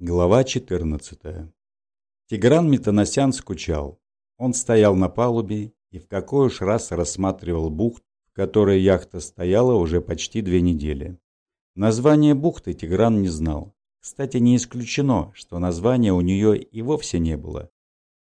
Глава 14. Тигран Метаносян скучал. Он стоял на палубе и в какой уж раз рассматривал бухт, в которой яхта стояла уже почти две недели. Название бухты Тигран не знал. Кстати, не исключено, что названия у нее и вовсе не было.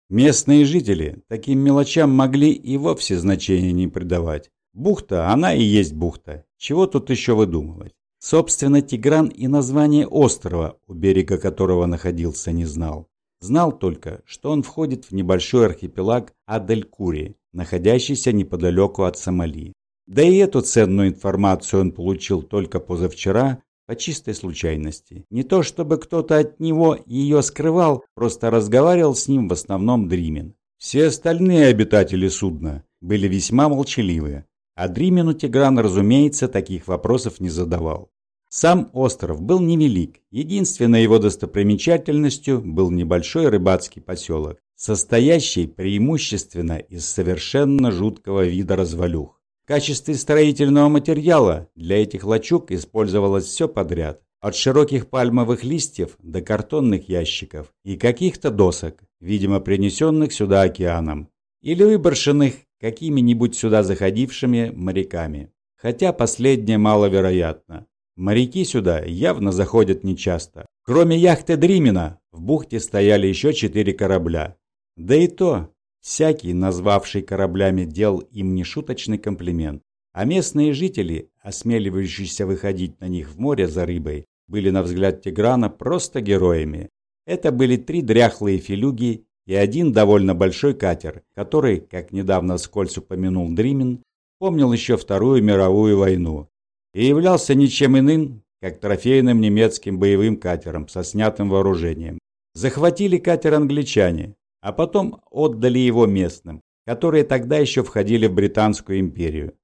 Местные жители таким мелочам могли и вовсе значения не придавать. Бухта, она и есть бухта. Чего тут еще выдумывать? Собственно, Тигран и название острова, у берега которого находился, не знал. Знал только, что он входит в небольшой архипелаг Адель-Кури, находящийся неподалеку от Сомали. Да и эту ценную информацию он получил только позавчера, по чистой случайности. Не то чтобы кто-то от него ее скрывал, просто разговаривал с ним в основном Дримин. Все остальные обитатели судна были весьма молчаливы, а Дримину Тигран, разумеется, таких вопросов не задавал. Сам остров был невелик, единственной его достопримечательностью был небольшой рыбацкий поселок, состоящий преимущественно из совершенно жуткого вида развалюх. В качестве строительного материала для этих лачуг использовалось все подряд, от широких пальмовых листьев до картонных ящиков и каких-то досок, видимо принесенных сюда океаном, или выброшенных какими-нибудь сюда заходившими моряками. Хотя последнее маловероятно. Моряки сюда явно заходят нечасто. Кроме яхты Дримина, в бухте стояли еще четыре корабля. Да и то, всякий, назвавший кораблями, делал им нешуточный комплимент. А местные жители, осмеливающиеся выходить на них в море за рыбой, были, на взгляд Тиграна, просто героями. Это были три дряхлые филюги и один довольно большой катер, который, как недавно вскользь упомянул Дримин, помнил еще Вторую мировую войну и являлся ничем иным, как трофейным немецким боевым катером со снятым вооружением. Захватили катер англичане, а потом отдали его местным, которые тогда еще входили в Британскую империю.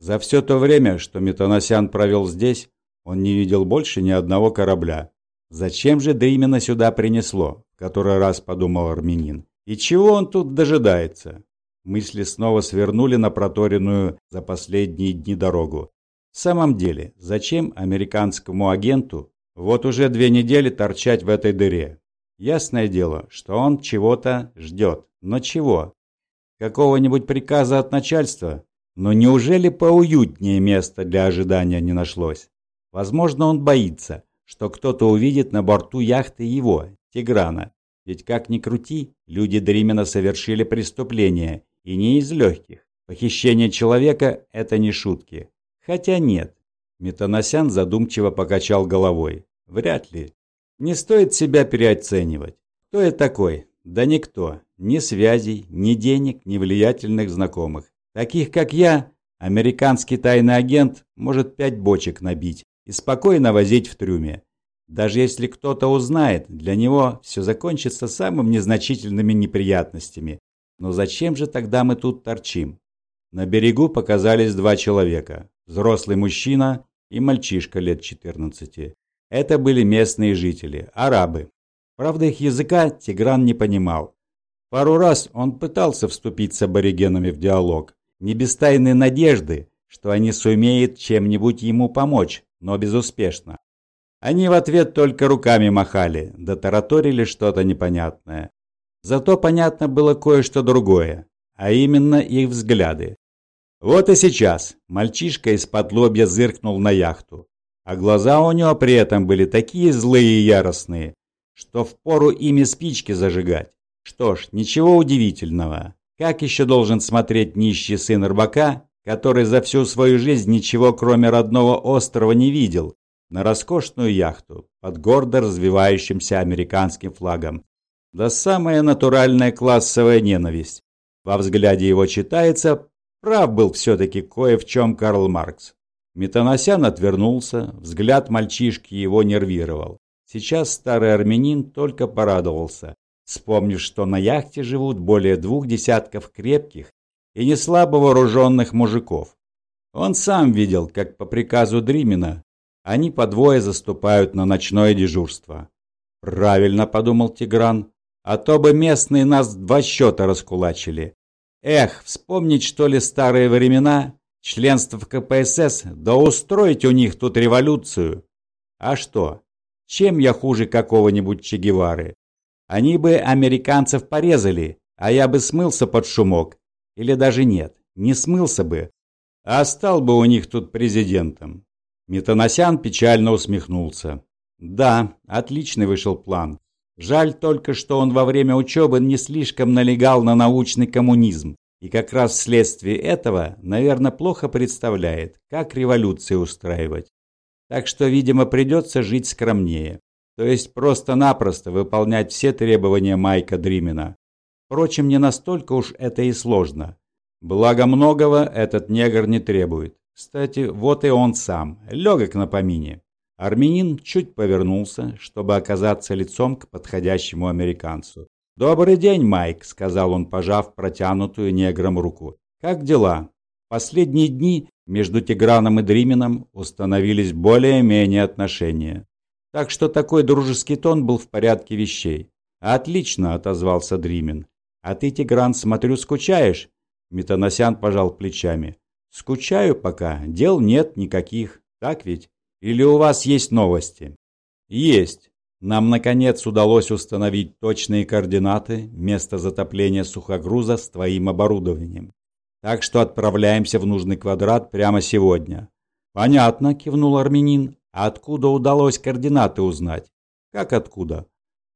За все то время, что Метаносян провел здесь, он не видел больше ни одного корабля. Зачем же да именно сюда принесло, в который раз подумал армянин. И чего он тут дожидается? Мысли снова свернули на проторенную за последние дни дорогу. В самом деле, зачем американскому агенту вот уже две недели торчать в этой дыре? Ясное дело, что он чего-то ждет. Но чего? Какого-нибудь приказа от начальства? Но неужели поуютнее места для ожидания не нашлось? Возможно, он боится, что кто-то увидит на борту яхты его, Тиграна. Ведь как ни крути, люди Дримена совершили преступление, и не из легких. Похищение человека – это не шутки. Хотя нет. Метаносян задумчиво покачал головой. Вряд ли. Не стоит себя переоценивать. Кто я такой? Да никто. Ни связей, ни денег, ни влиятельных знакомых. Таких, как я, американский тайный агент может пять бочек набить и спокойно возить в трюме. Даже если кто-то узнает, для него все закончится самыми незначительными неприятностями. Но зачем же тогда мы тут торчим? На берегу показались два человека взрослый мужчина и мальчишка лет 14. Это были местные жители, арабы. Правда, их языка Тигран не понимал. Пару раз он пытался вступить с аборигенами в диалог, не без тайной надежды, что они сумеют чем-нибудь ему помочь, но безуспешно. Они в ответ только руками махали, да тараторили что-то непонятное. Зато понятно было кое-что другое, а именно их взгляды. Вот и сейчас мальчишка из-под лобья зыркнул на яхту, а глаза у него при этом были такие злые и яростные, что впору ими спички зажигать. Что ж, ничего удивительного. Как еще должен смотреть нищий сын рыбака, который за всю свою жизнь ничего кроме родного острова не видел, на роскошную яхту под гордо развивающимся американским флагом. Да самая натуральная классовая ненависть. Во взгляде его читается Прав был все-таки кое в чем Карл Маркс. Метаносян отвернулся, взгляд мальчишки его нервировал. Сейчас старый армянин только порадовался, вспомнив, что на яхте живут более двух десятков крепких и не слабо вооруженных мужиков. Он сам видел, как по приказу Дримина они по двое заступают на ночное дежурство. «Правильно», — подумал Тигран, — «а то бы местные нас два счета раскулачили. Эх, вспомнить что ли старые времена, членство в КПСС, да устроить у них тут революцию. А что? Чем я хуже какого-нибудь Че Гевары? Они бы американцев порезали, а я бы смылся под шумок. Или даже нет, не смылся бы, а стал бы у них тут президентом. Метаносян печально усмехнулся. Да, отличный вышел план. Жаль только, что он во время учебы не слишком налегал на научный коммунизм. И как раз вследствие этого, наверное, плохо представляет, как революции устраивать. Так что, видимо, придется жить скромнее. То есть просто-напросто выполнять все требования Майка Дримина. Впрочем, не настолько уж это и сложно. Благо многого этот негр не требует. Кстати, вот и он сам, легок на помине. Армянин чуть повернулся, чтобы оказаться лицом к подходящему американцу. «Добрый день, Майк», — сказал он, пожав протянутую негром руку. «Как дела?» Последние дни между Тиграном и Дримином установились более-менее отношения. Так что такой дружеский тон был в порядке вещей. «Отлично», — отозвался Дримин. «А ты, Тигран, смотрю, скучаешь?» Метаносян пожал плечами. «Скучаю пока. Дел нет никаких. Так ведь? Или у вас есть новости?» «Есть. Нам, наконец, удалось установить точные координаты места затопления сухогруза с твоим оборудованием. Так что отправляемся в нужный квадрат прямо сегодня. Понятно, кивнул армянин. А откуда удалось координаты узнать? Как откуда?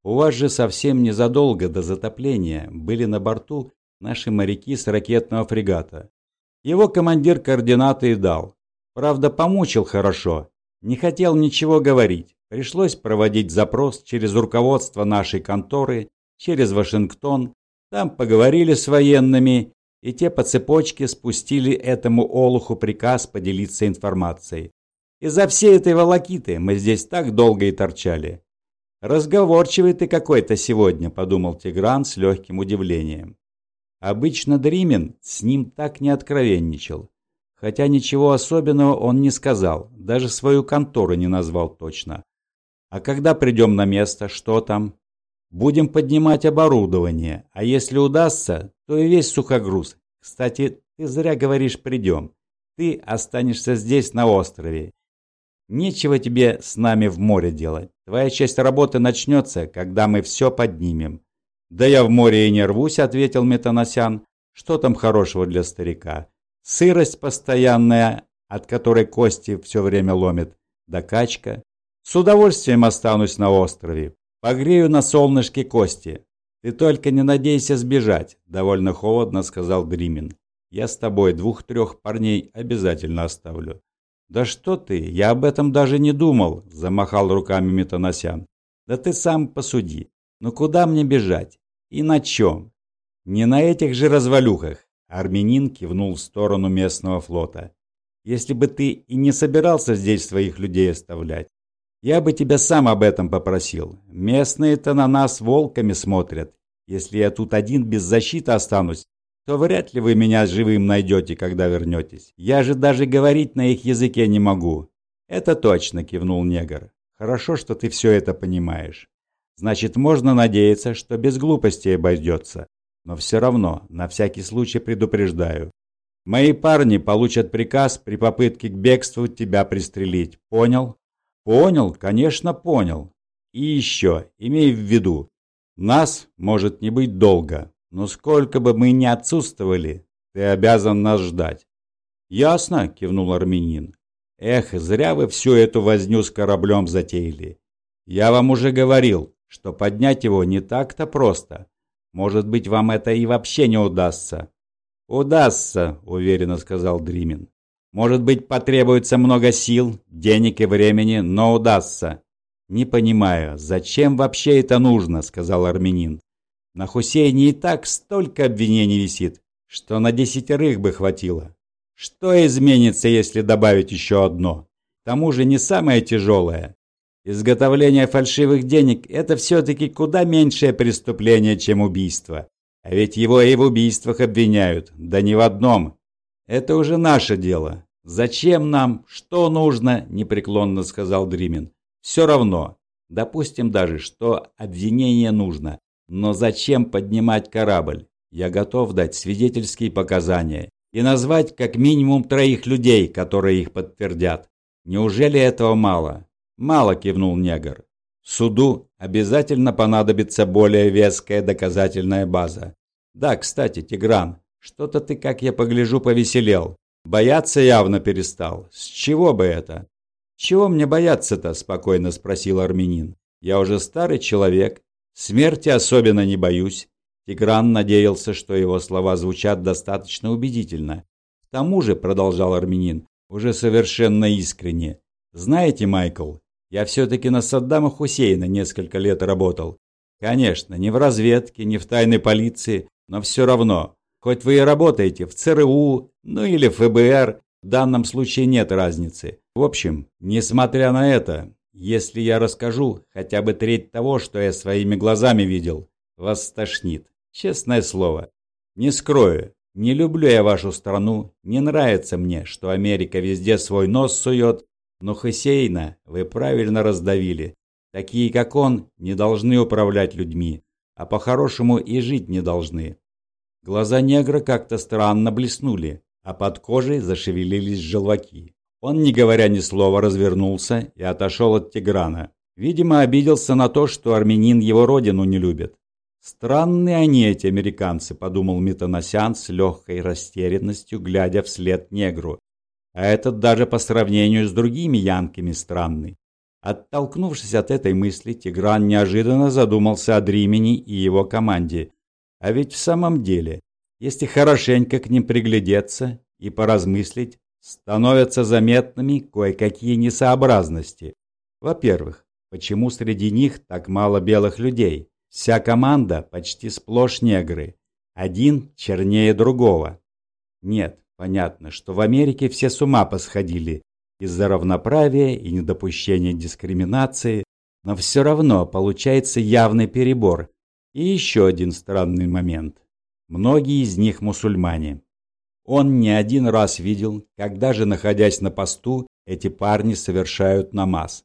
У вас же совсем незадолго до затопления были на борту наши моряки с ракетного фрегата. Его командир координаты и дал. Правда, помучил хорошо. Не хотел ничего говорить. Пришлось проводить запрос через руководство нашей конторы, через Вашингтон. Там поговорили с военными, и те по цепочке спустили этому олуху приказ поделиться информацией. Из-за всей этой волокиты мы здесь так долго и торчали. «Разговорчивый ты какой-то сегодня», — подумал Тигран с легким удивлением. Обычно Дримин с ним так не откровенничал. Хотя ничего особенного он не сказал, даже свою контору не назвал точно. А когда придем на место, что там? Будем поднимать оборудование, а если удастся, то и весь сухогруз. Кстати, ты зря говоришь «придем». Ты останешься здесь, на острове. Нечего тебе с нами в море делать. Твоя часть работы начнется, когда мы все поднимем. Да я в море и не рвусь, ответил Метаносян. Что там хорошего для старика? Сырость постоянная, от которой кости все время ломит. Да качка. С удовольствием останусь на острове. Погрею на солнышке кости. Ты только не надейся сбежать, довольно холодно сказал Дримин. Я с тобой двух-трех парней обязательно оставлю. Да что ты, я об этом даже не думал, замахал руками Метаносян. Да ты сам посуди. Ну куда мне бежать? И на чем? Не на этих же развалюхах. Армянин кивнул в сторону местного флота. Если бы ты и не собирался здесь своих людей оставлять, я бы тебя сам об этом попросил. Местные-то на нас волками смотрят. Если я тут один без защиты останусь, то вряд ли вы меня живым найдете, когда вернетесь. Я же даже говорить на их языке не могу. Это точно, кивнул негр. Хорошо, что ты все это понимаешь. Значит, можно надеяться, что без глупостей обойдется. Но все равно, на всякий случай предупреждаю. Мои парни получат приказ при попытке к бегству тебя пристрелить. Понял? Понял, конечно, понял. И еще, имей в виду, нас может не быть долго, но сколько бы мы ни отсутствовали, ты обязан нас ждать. Ясно, кивнул армянин. Эх, зря вы всю эту возню с кораблем затеяли. Я вам уже говорил, что поднять его не так-то просто. Может быть, вам это и вообще не удастся. Удастся, уверенно сказал Дримин. Может быть, потребуется много сил, денег и времени, но удастся. Не понимаю, зачем вообще это нужно, сказал армянин. На Хусейне и так столько обвинений висит, что на десятерых бы хватило. Что изменится, если добавить еще одно? К тому же не самое тяжелое. Изготовление фальшивых денег – это все-таки куда меньшее преступление, чем убийство. А ведь его и в убийствах обвиняют, да не в одном. Это уже наше дело. Зачем нам, что нужно, непреклонно сказал Дримин. Все равно. Допустим даже, что обвинение нужно. Но зачем поднимать корабль? Я готов дать свидетельские показания и назвать как минимум троих людей, которые их подтвердят. Неужели этого мало? Мало, кивнул негр. Суду обязательно понадобится более веская доказательная база. Да, кстати, Тигран, что-то ты, как я погляжу, повеселел. Бояться явно перестал. С чего бы это? Чего мне бояться-то? Спокойно спросил армянин. Я уже старый человек. Смерти особенно не боюсь. Тигран надеялся, что его слова звучат достаточно убедительно. К тому же, продолжал армянин, уже совершенно искренне. Знаете, Майкл, я все-таки на Саддама Хусейна несколько лет работал. Конечно, не в разведке, не в тайной полиции, но все равно. Хоть вы и работаете в ЦРУ, ну или ФБР, в данном случае нет разницы. В общем, несмотря на это, если я расскажу хотя бы треть того, что я своими глазами видел, вас стошнит. Честное слово. Не скрою, не люблю я вашу страну, не нравится мне, что Америка везде свой нос сует, но Хусейна вы правильно раздавили. Такие, как он, не должны управлять людьми, а по-хорошему и жить не должны. Глаза негра как-то странно блеснули, а под кожей зашевелились желваки. Он, не говоря ни слова, развернулся и отошел от Тиграна. Видимо, обиделся на то, что армянин его родину не любит. «Странные они, эти американцы», — подумал Митоносян с легкой растерянностью, глядя вслед негру. А этот даже по сравнению с другими янками странный. Оттолкнувшись от этой мысли, Тигран неожиданно задумался о Дримени и его команде. А ведь в самом деле, если хорошенько к ним приглядеться и поразмыслить, становятся заметными кое-какие несообразности. Во-первых, почему среди них так мало белых людей? Вся команда почти сплошь негры. Один чернее другого. Нет, Понятно, что в Америке все с ума посходили из-за равноправия и недопущения дискриминации, но все равно получается явный перебор. И еще один странный момент. Многие из них мусульмане. Он не один раз видел, когда же, находясь на посту, эти парни совершают намаз.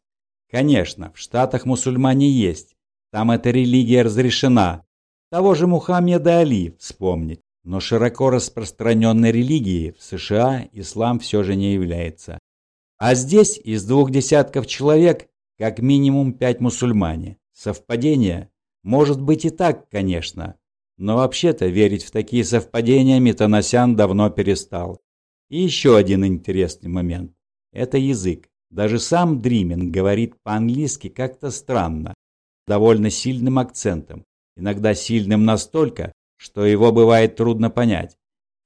Конечно, в Штатах мусульмане есть, там эта религия разрешена. Того же Мухаммеда Али вспомнить но широко распространенной религией в США ислам все же не является. А здесь из двух десятков человек как минимум пять мусульмане. Совпадение? Может быть и так, конечно. Но вообще-то верить в такие совпадения Метаносян давно перестал. И еще один интересный момент. Это язык. Даже сам Дримен говорит по-английски как-то странно, довольно сильным акцентом, иногда сильным настолько, что его бывает трудно понять.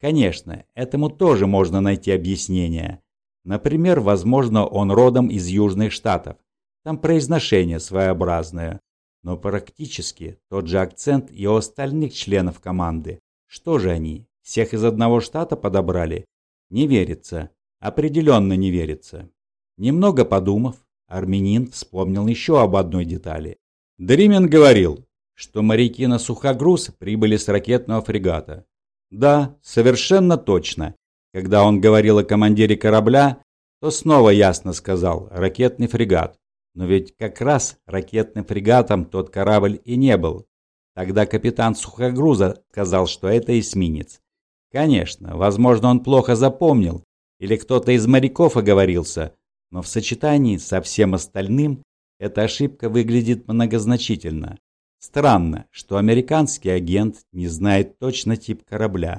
Конечно, этому тоже можно найти объяснение. Например, возможно, он родом из Южных Штатов. Там произношение своеобразное. Но практически тот же акцент и у остальных членов команды. Что же они, всех из одного штата подобрали? Не верится. Определенно не верится. Немного подумав, армянин вспомнил еще об одной детали. Дримен говорил, что моряки на сухогруз прибыли с ракетного фрегата. Да, совершенно точно. Когда он говорил о командире корабля, то снова ясно сказал «ракетный фрегат». Но ведь как раз ракетным фрегатом тот корабль и не был. Тогда капитан сухогруза сказал, что это эсминец. Конечно, возможно, он плохо запомнил, или кто-то из моряков оговорился, но в сочетании со всем остальным эта ошибка выглядит многозначительно. Странно, что американский агент не знает точно тип корабля,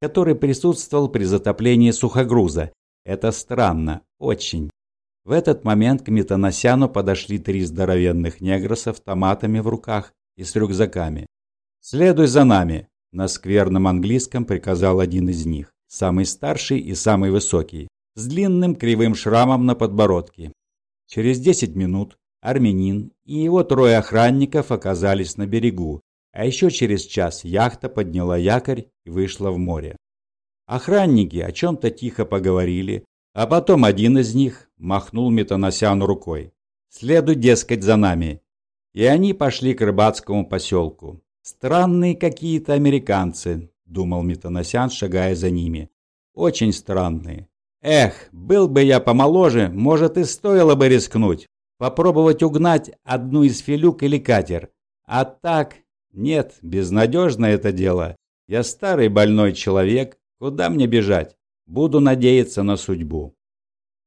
который присутствовал при затоплении сухогруза. Это странно, очень. В этот момент к Метаносяну подошли три здоровенных негра с автоматами в руках и с рюкзаками. «Следуй за нами!» – на скверном английском приказал один из них, самый старший и самый высокий, с длинным кривым шрамом на подбородке. Через десять минут армянин и его трое охранников оказались на берегу, а еще через час яхта подняла якорь и вышла в море. Охранники о чем-то тихо поговорили, а потом один из них махнул Метаносяну рукой. «Следуй, дескать, за нами». И они пошли к рыбацкому поселку. «Странные какие-то американцы», — думал Метаносян, шагая за ними. «Очень странные. Эх, был бы я помоложе, может и стоило бы рискнуть попробовать угнать одну из филюк или катер. А так, нет, безнадежно это дело. Я старый больной человек, куда мне бежать? Буду надеяться на судьбу.